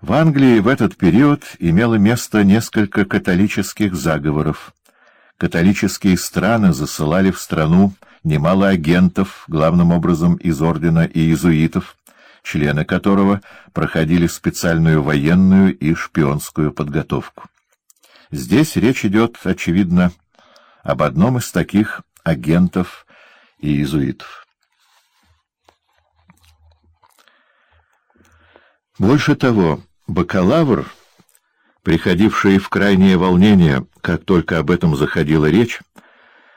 В Англии в этот период имело место несколько католических заговоров. Католические страны засылали в страну немало агентов, главным образом из ордена иезуитов, члены которого проходили специальную военную и шпионскую подготовку. Здесь речь идет, очевидно, об одном из таких агентов и иезуитов. Больше того, бакалавр, приходивший в крайнее волнение, как только об этом заходила речь,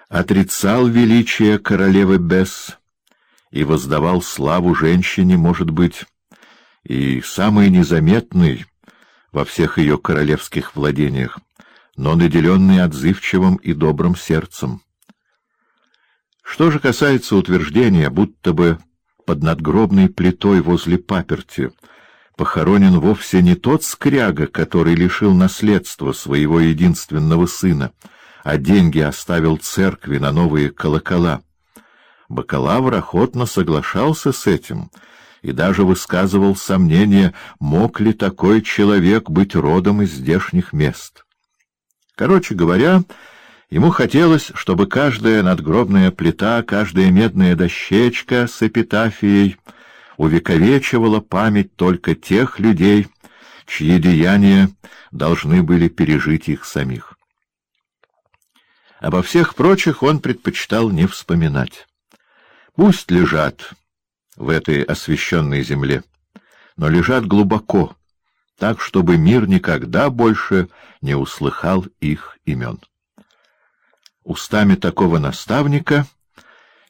отрицал величие королевы Бесс и воздавал славу женщине, может быть, и самой незаметной во всех ее королевских владениях, но наделенный отзывчивым и добрым сердцем. Что же касается утверждения, будто бы под надгробной плитой возле паперти похоронен вовсе не тот скряга, который лишил наследства своего единственного сына, а деньги оставил церкви на новые колокола. Бакалавр охотно соглашался с этим и даже высказывал сомнение, мог ли такой человек быть родом из здешних мест. Короче говоря, ему хотелось, чтобы каждая надгробная плита, каждая медная дощечка с эпитафией увековечивала память только тех людей, чьи деяния должны были пережить их самих. Обо всех прочих он предпочитал не вспоминать. Пусть лежат в этой освященной земле, но лежат глубоко, так, чтобы мир никогда больше не услыхал их имен. Устами такого наставника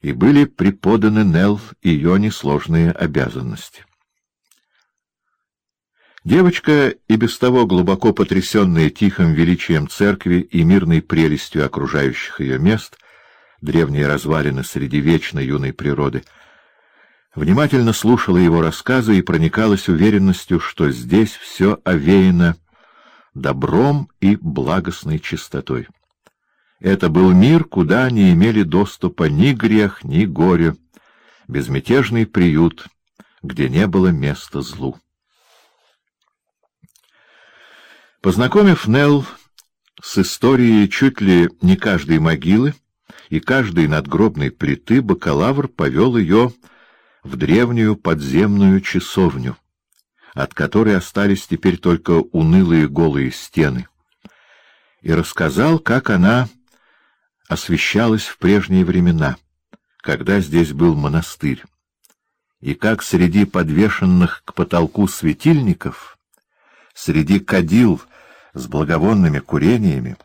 и были преподаны Нелл ее несложные обязанности. Девочка, и без того глубоко потрясенная тихим величием церкви и мирной прелестью окружающих ее мест, древние развалины среди вечной юной природы, внимательно слушала его рассказы и проникалась уверенностью, что здесь все овеяно добром и благостной чистотой. Это был мир, куда не имели доступа ни грех, ни горе, безмятежный приют, где не было места злу. Познакомив Нелл с историей чуть ли не каждой могилы и каждой надгробной плиты, бакалавр повел ее в древнюю подземную часовню, от которой остались теперь только унылые голые стены, и рассказал, как она освещалась в прежние времена, когда здесь был монастырь, и как среди подвешенных к потолку светильников, среди кадил с благовонными курениями,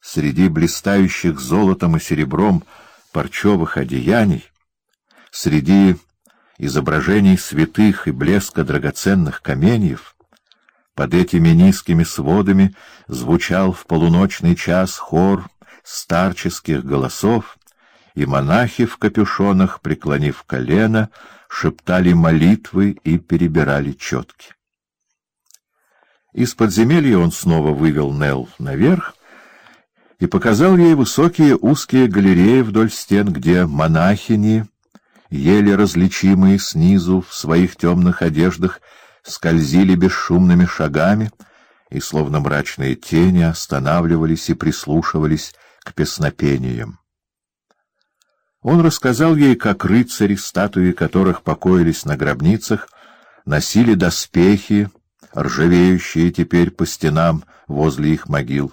среди блистающих золотом и серебром парчевых одеяний, среди изображений святых и блеска драгоценных каменьев, под этими низкими сводами звучал в полуночный час хор старческих голосов, и монахи в капюшонах, преклонив колено, шептали молитвы и перебирали четки. Из подземелья он снова вывел Нелл наверх и показал ей высокие узкие галереи вдоль стен, где монахини, еле различимые снизу в своих темных одеждах, скользили бесшумными шагами и, словно мрачные тени, останавливались и прислушивались к песнопениям. Он рассказал ей, как рыцари, статуи которых покоились на гробницах, носили доспехи, ржавеющие теперь по стенам возле их могил.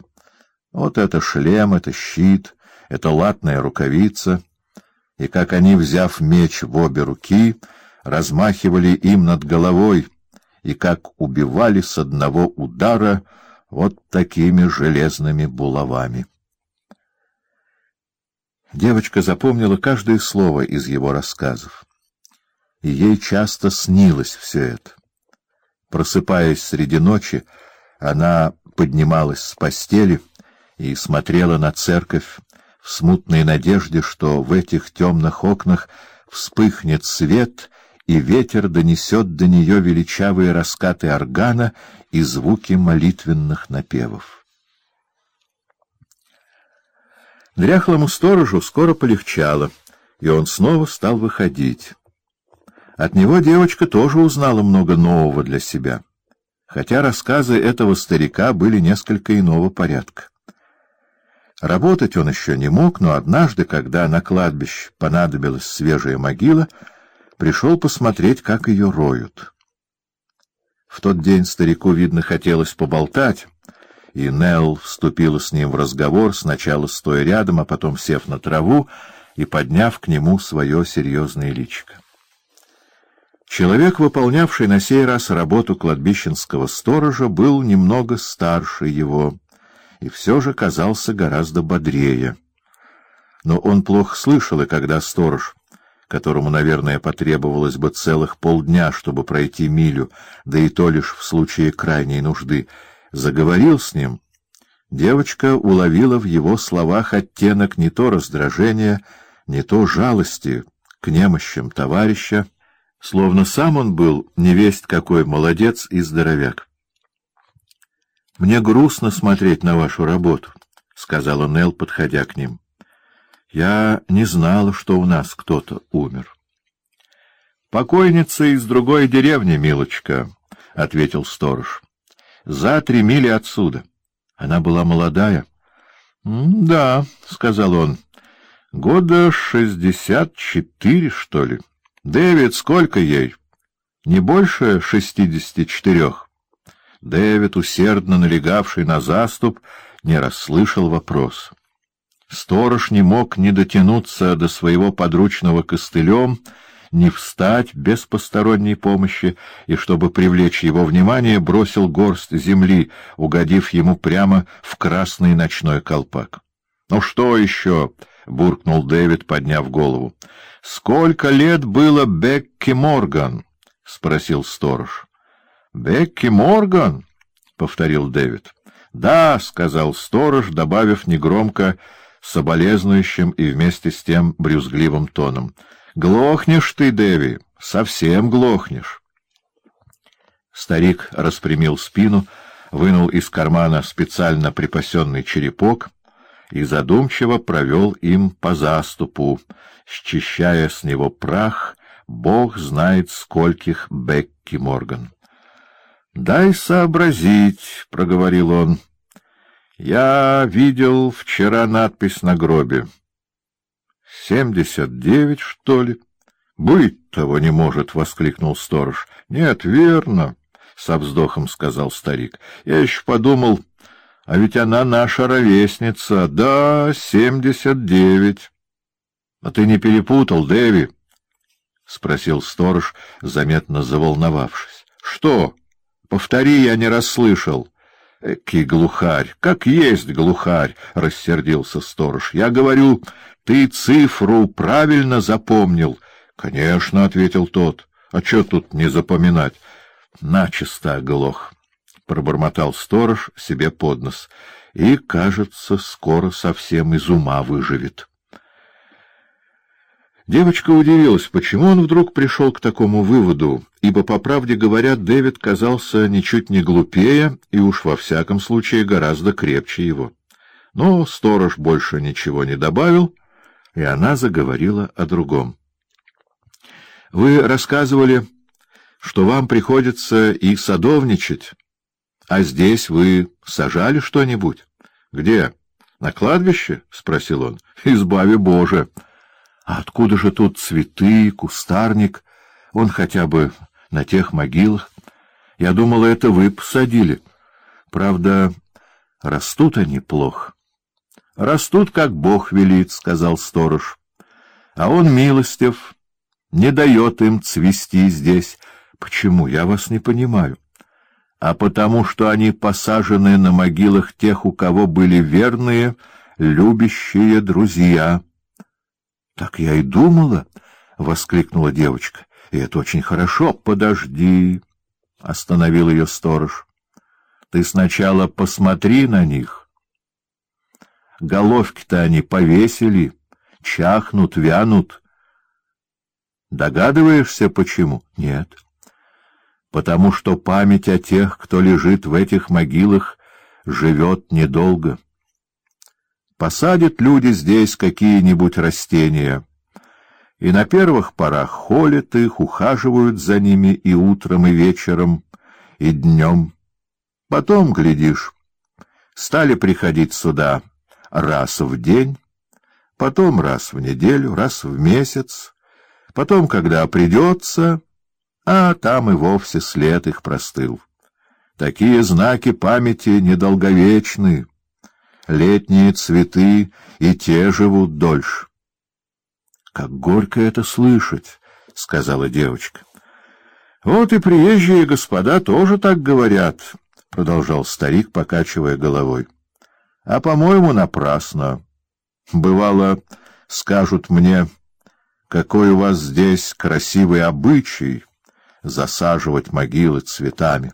Вот это шлем, это щит, это латная рукавица, и как они, взяв меч в обе руки, размахивали им над головой, и как убивали с одного удара вот такими железными булавами. Девочка запомнила каждое слово из его рассказов, и ей часто снилось все это. Просыпаясь среди ночи, она поднималась с постели и смотрела на церковь в смутной надежде, что в этих темных окнах вспыхнет свет, и ветер донесет до нее величавые раскаты органа и звуки молитвенных напевов. Дряхлому сторожу скоро полегчало, и он снова стал выходить. От него девочка тоже узнала много нового для себя. хотя рассказы этого старика были несколько иного порядка. Работать он еще не мог, но однажды, когда на кладбище понадобилась свежая могила, пришел посмотреть, как ее роют. В тот день старику, видно, хотелось поболтать, и Нелл вступила с ним в разговор, сначала стоя рядом, а потом сев на траву и подняв к нему свое серьезное личико. Человек, выполнявший на сей раз работу кладбищенского сторожа, был немного старше его и все же казался гораздо бодрее. Но он плохо слышал, и когда сторож, которому, наверное, потребовалось бы целых полдня, чтобы пройти милю, да и то лишь в случае крайней нужды, заговорил с ним, девочка уловила в его словах оттенок не то раздражения, не то жалости к немощам товарища, словно сам он был невесть какой молодец и здоровяк. — Мне грустно смотреть на вашу работу, — сказала Нелл, подходя к ним. — Я не знала, что у нас кто-то умер. — Покойница из другой деревни, милочка, — ответил сторож. — За три мили отсюда. Она была молодая. — Да, — сказал он, — года шестьдесят четыре, что ли. — Дэвид, сколько ей? Не больше шестидесяти четырех. Дэвид, усердно налегавший на заступ, не расслышал вопрос. Сторож не мог ни дотянуться до своего подручного костылем, ни встать без посторонней помощи, и, чтобы привлечь его внимание, бросил горсть земли, угодив ему прямо в красный ночной колпак. — Ну что еще? — буркнул Дэвид, подняв голову. — Сколько лет было Бекки Морган? — спросил сторож. — Бекки Морган? — повторил Дэвид. — Да, — сказал сторож, добавив негромко, соболезнующим и вместе с тем брюзгливым тоном. — Глохнешь ты, Дэви, совсем глохнешь. Старик распрямил спину, вынул из кармана специально припасенный черепок — и задумчиво провел им по заступу, счищая с него прах, бог знает скольких Бекки Морган. — Дай сообразить, — проговорил он. — Я видел вчера надпись на гробе. — Семьдесят девять, что ли? — Быть того не может, — воскликнул сторож. — Нет, верно, — со вздохом сказал старик. — Я еще подумал... А ведь она наша ровесница. Да, семьдесят девять. — А ты не перепутал, Дэви? — спросил сторож, заметно заволновавшись. — Что? Повтори, я не расслышал. — Эки глухарь! Как есть глухарь! — рассердился сторож. — Я говорю, ты цифру правильно запомнил. — Конечно, — ответил тот. — А что тут не запоминать? Начисто оглох. — пробормотал сторож себе под нос, — и, кажется, скоро совсем из ума выживет. Девочка удивилась, почему он вдруг пришел к такому выводу, ибо, по правде говоря, Дэвид казался ничуть не глупее и уж во всяком случае гораздо крепче его. Но сторож больше ничего не добавил, и она заговорила о другом. — Вы рассказывали, что вам приходится и садовничать, — А здесь вы сажали что-нибудь? — Где? — На кладбище? — спросил он. — Избави Боже! А откуда же тут цветы, кустарник? Он хотя бы на тех могилах. Я думала, это вы посадили. Правда, растут они плохо. — Растут, как Бог велит, — сказал сторож. — А он милостив, не дает им цвести здесь. Почему? Я вас не понимаю а потому что они посажены на могилах тех, у кого были верные, любящие друзья. — Так я и думала, — воскликнула девочка, — и это очень хорошо. — Подожди, — остановил ее сторож. — Ты сначала посмотри на них. Головки-то они повесили, чахнут, вянут. Догадываешься, почему? — Нет. — потому что память о тех, кто лежит в этих могилах, живет недолго. Посадят люди здесь какие-нибудь растения, и на первых порах холят их, ухаживают за ними и утром, и вечером, и днем — Потом, глядишь, стали приходить сюда раз в день, потом раз в неделю, раз в месяц, потом, когда придется, а там и вовсе след их простыл. Такие знаки памяти недолговечны. Летние цветы и те живут дольше. — Как горько это слышать, — сказала девочка. — Вот и приезжие господа тоже так говорят, — продолжал старик, покачивая головой. — А, по-моему, напрасно. Бывало, скажут мне, какой у вас здесь красивый обычай засаживать могилы цветами.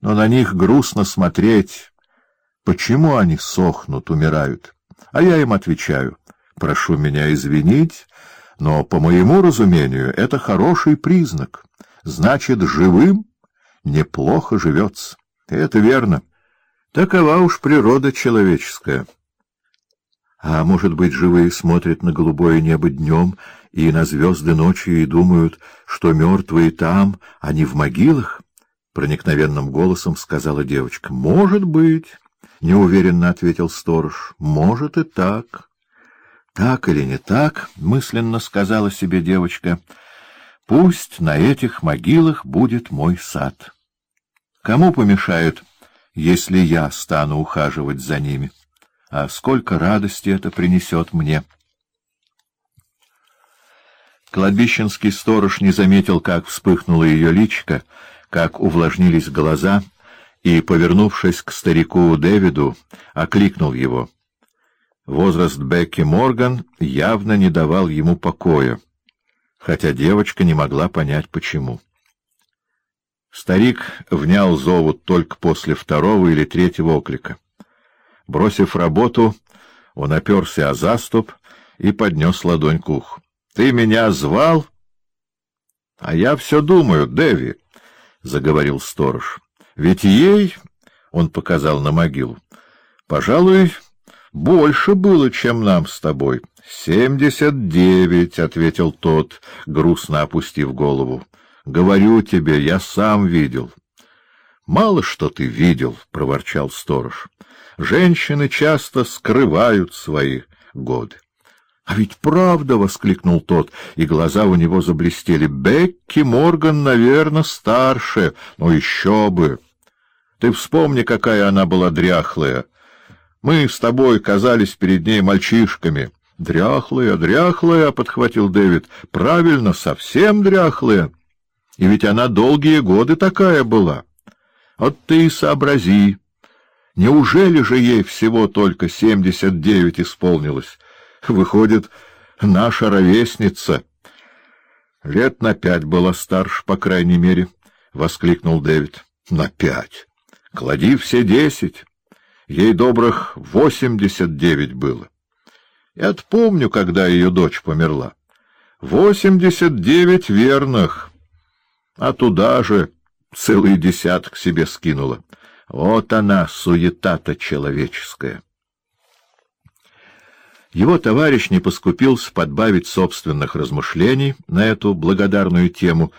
Но на них грустно смотреть, почему они сохнут, умирают. А я им отвечаю, прошу меня извинить, но, по моему разумению, это хороший признак. Значит, живым неплохо живется. Это верно. Такова уж природа человеческая. А может быть, живые смотрят на голубое небо днем и на звезды ночью и думают, что мертвые там, а не в могилах? Проникновенным голосом сказала девочка. — Может быть, — неуверенно ответил сторож. — Может и так. — Так или не так, — мысленно сказала себе девочка, — пусть на этих могилах будет мой сад. Кому помешает, если я стану ухаживать за ними? — а сколько радости это принесет мне! Кладбищенский сторож не заметил, как вспыхнуло ее личико, как увлажнились глаза, и, повернувшись к старику Дэвиду, окликнул его. Возраст Бекки Морган явно не давал ему покоя, хотя девочка не могла понять, почему. Старик внял зову только после второго или третьего оклика. Бросив работу, он оперся о заступ и поднес ладонь к уху. — Ты меня звал? — А я все думаю, Дэви, — заговорил сторож. — Ведь ей, — он показал на могилу, — пожалуй, больше было, чем нам с тобой. — Семьдесят девять, — ответил тот, грустно опустив голову. — Говорю тебе, я сам видел. — Мало что ты видел, — проворчал сторож. Женщины часто скрывают свои годы. — А ведь правда! — воскликнул тот, и глаза у него заблестели. — Бекки Морган, наверное, старше. но еще бы! Ты вспомни, какая она была дряхлая. Мы с тобой казались перед ней мальчишками. — Дряхлая, дряхлая, — подхватил Дэвид. — Правильно, совсем дряхлая. И ведь она долгие годы такая была. Вот ты и сообрази. Неужели же ей всего только семьдесят девять исполнилось? Выходит, наша ровесница. Лет на пять была старше, по крайней мере, — воскликнул Дэвид. — На пять. Клади все десять. Ей добрых восемьдесят девять было. Я помню, когда ее дочь померла. Восемьдесят девять верных. А туда же целый десяток себе скинула. Вот она, суета-то человеческая. Его товарищ не поскупился подбавить собственных размышлений на эту благодарную тему,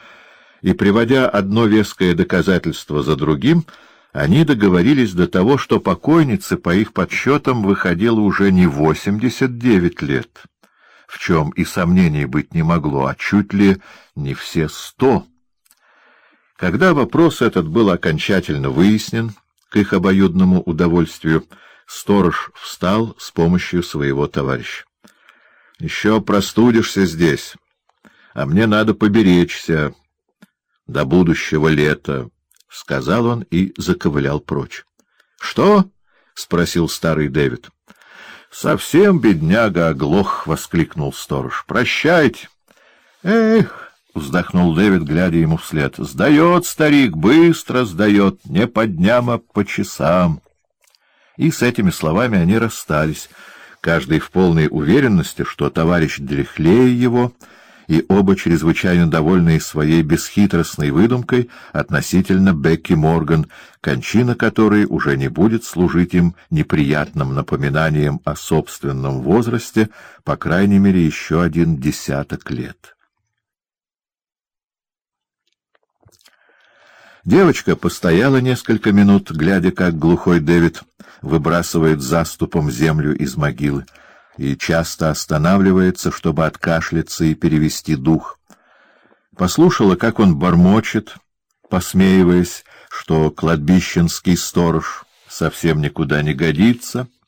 и, приводя одно веское доказательство за другим, они договорились до того, что покойнице, по их подсчетам, выходило уже не восемьдесят девять лет, в чем и сомнений быть не могло, а чуть ли не все сто. Когда вопрос этот был окончательно выяснен, к их обоюдному удовольствию, сторож встал с помощью своего товарища. — Еще простудишься здесь, а мне надо поберечься до будущего лета, — сказал он и заковылял прочь. — Что? — спросил старый Дэвид. — Совсем бедняга оглох, — воскликнул сторож. — Прощайте. — Эх! — вздохнул Дэвид, глядя ему вслед. — Сдает старик, быстро сдает, не по дням, а по часам. И с этими словами они расстались, каждый в полной уверенности, что товарищ дряхлее его, и оба чрезвычайно довольные своей бесхитростной выдумкой относительно Бекки Морган, кончина которой уже не будет служить им неприятным напоминанием о собственном возрасте, по крайней мере, еще один десяток лет. Девочка постояла несколько минут, глядя, как глухой Дэвид выбрасывает заступом землю из могилы, и часто останавливается, чтобы откашляться и перевести дух. Послушала, как он бормочет, посмеиваясь, что кладбищенский сторож совсем никуда не годится —